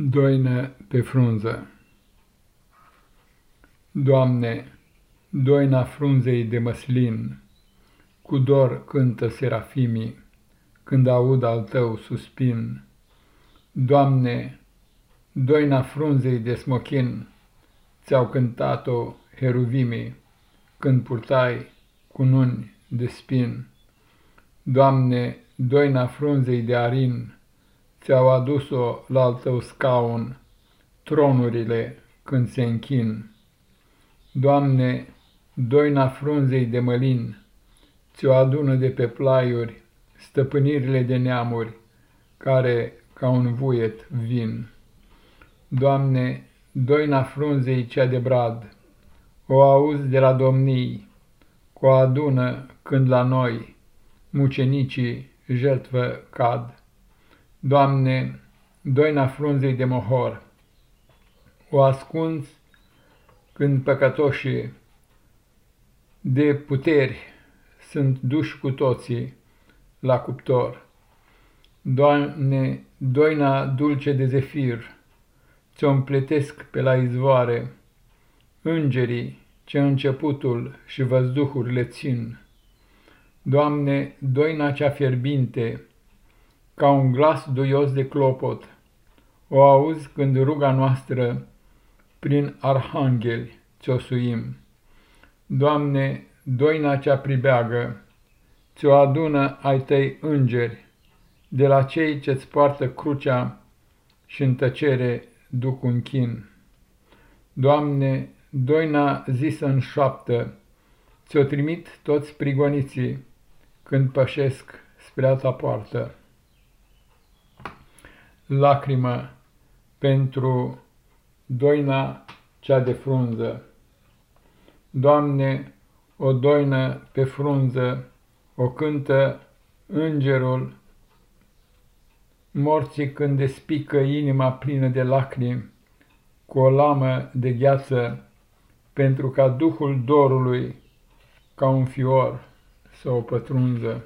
Doină pe frunză Doamne, doina frunzei de măslin, Cu dor cântă serafimii, Când aud al tău suspin. Doamne, doina frunzei de smochin, Ți-au cântat-o heruvimii, Când purtai cununi de spin. Doamne, doina frunzei de arin, ți-au adus-o la al tău scaun, tronurile când se închin. Doamne, doina frunzei de mălin, ți-o adună de pe plaiuri stăpânirile de neamuri, care ca un vuiet vin. Doamne, doina frunzei cea de brad, o auzi de la domnii, cu o adună când la noi mucenicii jertvă cad. Doamne, doina frunzei de mohor, o ascunzi când păcătoșii de puteri sunt duși cu toții la cuptor. Doamne, doina dulce de zefir, ți-o împletesc pe la izvoare, îngerii ce începutul și văzduhurile țin. Doamne, doina cea fierbinte, ca un glas duios de clopot. O auzi când ruga noastră prin arhangheli ți-o suim. Doamne, doina cea pribeagă, ți-o adună ai tăi îngeri, de la cei ce-ți poartă crucea și în tăcere duc un chin. Doamne, doina zisă în șoaptă, ți-o trimit toți prigoniții când pășesc spre a ta poartă lacrimă pentru doina cea de frunză. Doamne, o doină pe frunză o cântă îngerul morții când despică inima plină de lacrimi cu o lamă de gheață pentru ca duhul dorului ca un fior să o pătrunză.